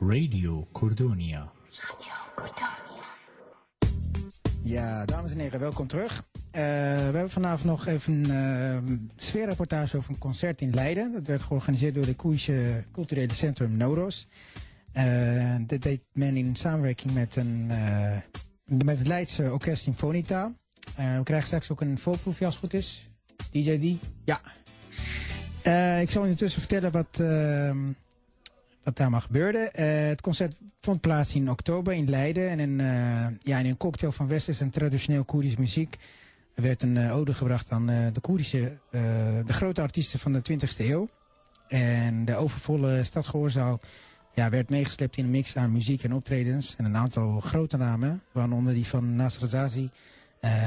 Radio Cordonia. Radio Cordonia. Ja, dames en heren, welkom terug. Uh, we hebben vanavond nog even een uh, sfeerreportage over een concert in Leiden. Dat werd georganiseerd door de Koeische Culturele Centrum Nodos. Uh, dat deed men in samenwerking met, een, met het Leidse Orkest Symfonita. we krijgen straks ook een voorproefje als het goed is. DJ D? Ja. ik zal ondertussen vertellen wat wat daar maar gebeurde. Uh, het concert vond plaats in oktober in Leiden. En in, uh, ja, in een cocktail van westers en traditioneel Koerdische muziek er werd een uh, ode gebracht aan de Koerdische, de grote artiesten van de 20e eeuw. En de overvolle stadsgehoorzaal ja, werd meegeslept in een mix aan muziek en optredens. En een aantal grote namen, waaronder die van Nasr Zazi,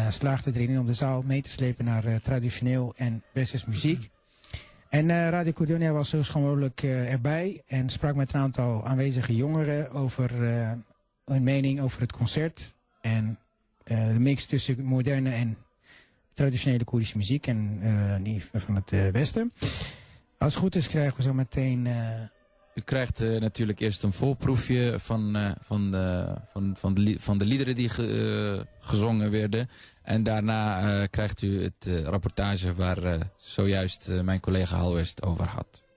slaagden erin om de zaal mee te slepen naar traditioneel en westers muziek. En uh, Radio Cordonia was zo schoon mogelijk erbij en sprak met een aantal aanwezige jongeren over uh, hun mening over het concert. En de mix tussen moderne en traditionele Koerdische muziek en die van het Westen. Als het goed is krijgen we zo meteen u krijgt uh, natuurlijk eerst een voorproefje van, uh, van, de, van, van, de, van de liederen die ge, gezongen werden. En daarna krijgt u het rapportage waar zojuist mijn collega Halwest over had.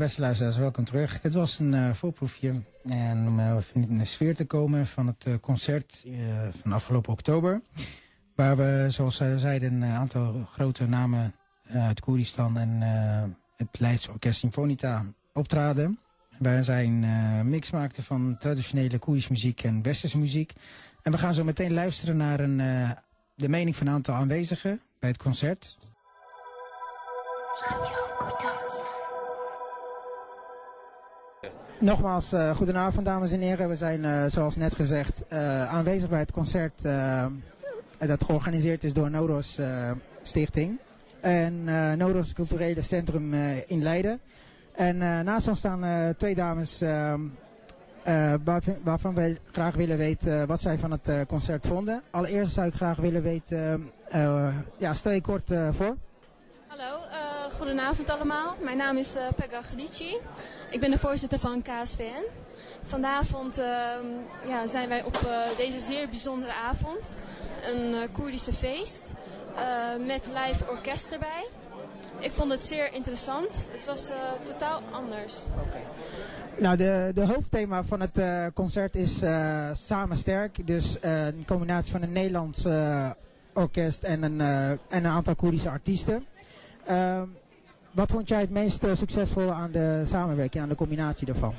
Beste luisteraars, welkom terug. Het was een uh, voorproefje en om uh, in de sfeer te komen van het uh, concert van afgelopen oktober. Waar we, zoals zij zeiden, een aantal grote namen uit Koeristan en het Leidse Orkest Symfonita optraden. Waar zij een mix maakten van traditionele Koerdische muziek en westerse muziek. En we gaan zo meteen luisteren naar een, de mening van een aantal aanwezigen bij het concert. Radio Nogmaals, uh, goedenavond dames en heren. We zijn, uh, zoals net gezegd, uh, aanwezig bij het concert dat georganiseerd is door Nodos Stichting. En Nodos Culturele Centrum in Leiden. En naast ons staan twee dames waarvan wij graag willen weten wat zij van het concert vonden. Allereerst zou ik graag willen weten, ja, stel je kort voor. Hallo, goedenavond allemaal. Mijn naam is uh, Pegga Gedici. Ik ben de voorzitter van KSVN. Vanavond uh, ja, zijn wij op uh, deze zeer bijzondere avond. Een uh, Koerdische feest. met live orkest erbij. Ik vond het zeer interessant. Het was totaal anders. Nou, de, de hoofdthema van het concert is Samen Sterk. Dus een combinatie van een Nederlands orkest en een, en een aantal Koerdische artiesten. Uh, wat vond jij het meest uh, succesvol aan de samenwerking, aan de combinatie daarvan?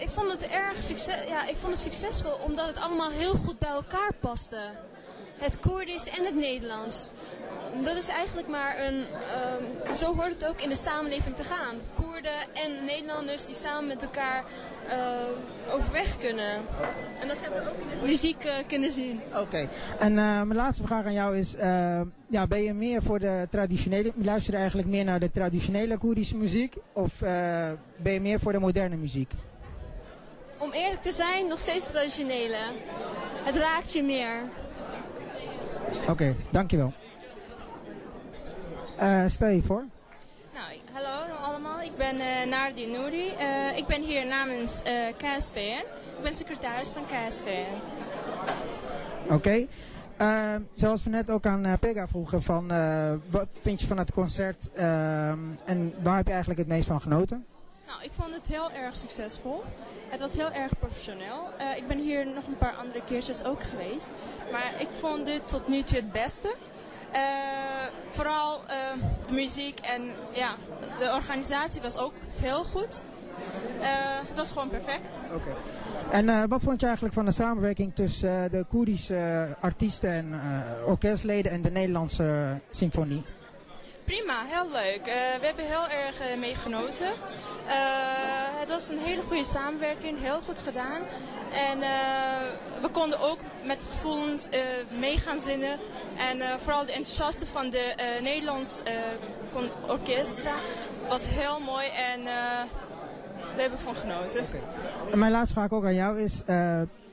ik vond het erg succes, ja, ik vond het succesvol omdat het allemaal heel goed bij elkaar paste. Het Koerdisch en het Nederlands. Dat is eigenlijk maar een, ehm, zo hoort het ook in de samenleving te gaan. Koerden en Nederlanders die samen met elkaar eh, overweg kunnen. En dat hebben we ook in de muziek eh, kunnen zien. Oké. En eh, mijn laatste vraag aan jou is, eh, ja, ben je meer voor de traditionele, luister je eigenlijk meer naar de traditionele Koerdische muziek? Of eh, ben je meer voor de moderne muziek? Om eerlijk te zijn, nog steeds traditionele. Het raakt je meer. Oké, dankjewel. Eh stel je voor. Nou, hallo allemaal. Ik ben eh Nardi Nouri. Eh, ik ben hier namens eh KSVN. Ik ben secretaris van KSVN. Oké. Zoals we net ook aan Pega vroegen, van, wat vind je van het concert ehm, en waar heb je eigenlijk het meest van genoten? Nou, ik vond het heel erg succesvol. Het was heel erg professioneel. Eh, ik ben hier nog een paar andere keertjes ook geweest. Maar ik vond dit tot nu toe het beste. Eh, vooral eh, de muziek en ja, de organisatie was ook heel goed. Het was gewoon perfect. Oké. En wat vond je eigenlijk van de samenwerking tussen de Koerdische artiesten en orkestleden en de Nederlandse symfonie? Prima, heel leuk. Eh, we hebben heel erg eh, mee genoten. Eh, het was een hele goede samenwerking, heel goed gedaan. En we konden ook met gevoelens mee gaan zinnen. En vooral de enthousiaste van de Nederlands orkestra was heel mooi en we hebben ervan genoten. En mijn laatste vraag ook aan jou is,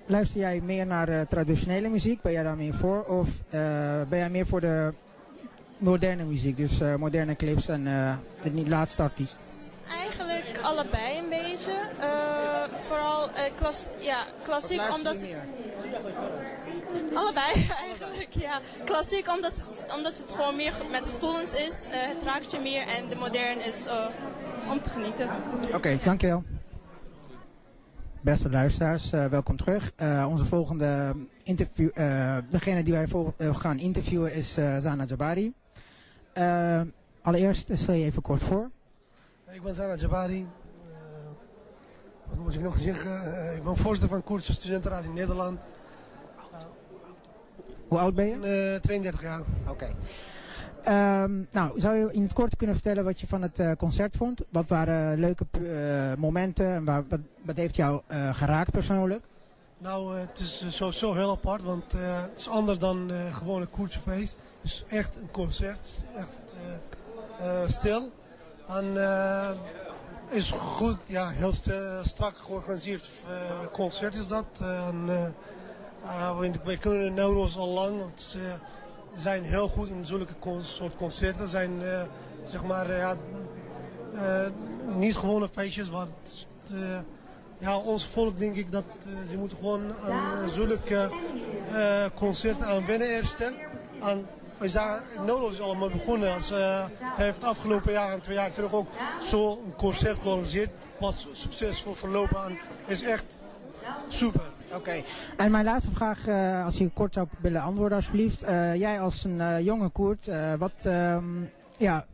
luister jij meer naar traditionele muziek? Ben jij daar meer voor? Of ben jij meer voor de moderne muziek? Dus eh, moderne clips en eh, de niet laatste artiest? Eigenlijk allebei een beetje. Eh, vooral eh, klas ja, klassiek omdat het... Allebei eigenlijk, ja. Klassiek omdat het, omdat het gewoon meer met gevoelens is. Eh, het raakt je meer en de modern is eh, om te genieten. Oké, dankjewel. Beste luisteraars, eh, welkom terug. Eh, onze volgende interview, eh, degene die wij vol- gaan interviewen is eh, Zana Jabari. Eh, allereerst stel je even kort voor. Ik ben Zana Jabari. Eh, wat moet ik nog zeggen? Eh, ik ben voorzitter van Koerdische Studentenraad in Nederland. Hoe oud ben je? Eh 32 jaar. Oké. Ehm, nou, zou je in het kort kunnen vertellen wat je van het eh, concert vond? Wat waren leuke eh, momenten en wat, wat heeft jou eh, geraakt persoonlijk? Nou, eh, het is eh, sowieso heel apart, want eh, het is anders dan eh gewoon een Koerdische feest. Het is echt een concert. Echt eh, eh, stil. En eh, is goed, ja, heel st- strak georganiseerd eh, concert is dat. Eh, en, eh, eh, we, kunnen Neuro's al lang, want ze zijn heel goed in zulke soort concerten. zijn, eh, zeg maar, eh, ja, eh, niet gewone feestjes, want eh, ja, ons volk denk ik dat eh, ze moeten gewoon aan eh, zulke eh, concerten aan wennen eerst. Aan, we zagen, Nodo is allemaal begonnen. Als, eh, hij heeft afgelopen jaar en twee jaar terug ook zo'n concert georganiseerd. Wat succesvol verlopen en is echt super. Oké. En mijn laatste vraag, als je kort zou willen antwoorden alsjeblieft. Jij als een jonge Koert, wat ehm, ja,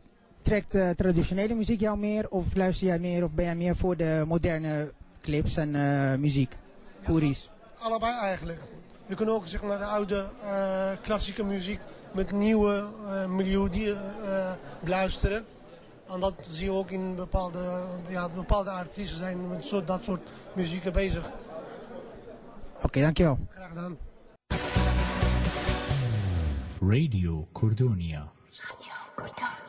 trekt traditionele muziek jou meer? Of luister jij meer of ben jij meer voor de moderne clips en eh, muziek? Koerisch. Allebei eigenlijk. Je kunt ook zeg maar, de oude eh, klassieke muziek met nieuwe eh melodieën eh, beluisteren. En dat zie je ook in bepaalde, ja, bepaalde artiesten zijn met zo, dat soort muziek bezig. Oké, dankjewel. Graag gedaan. Radio Cordonia. Radio Cordonia.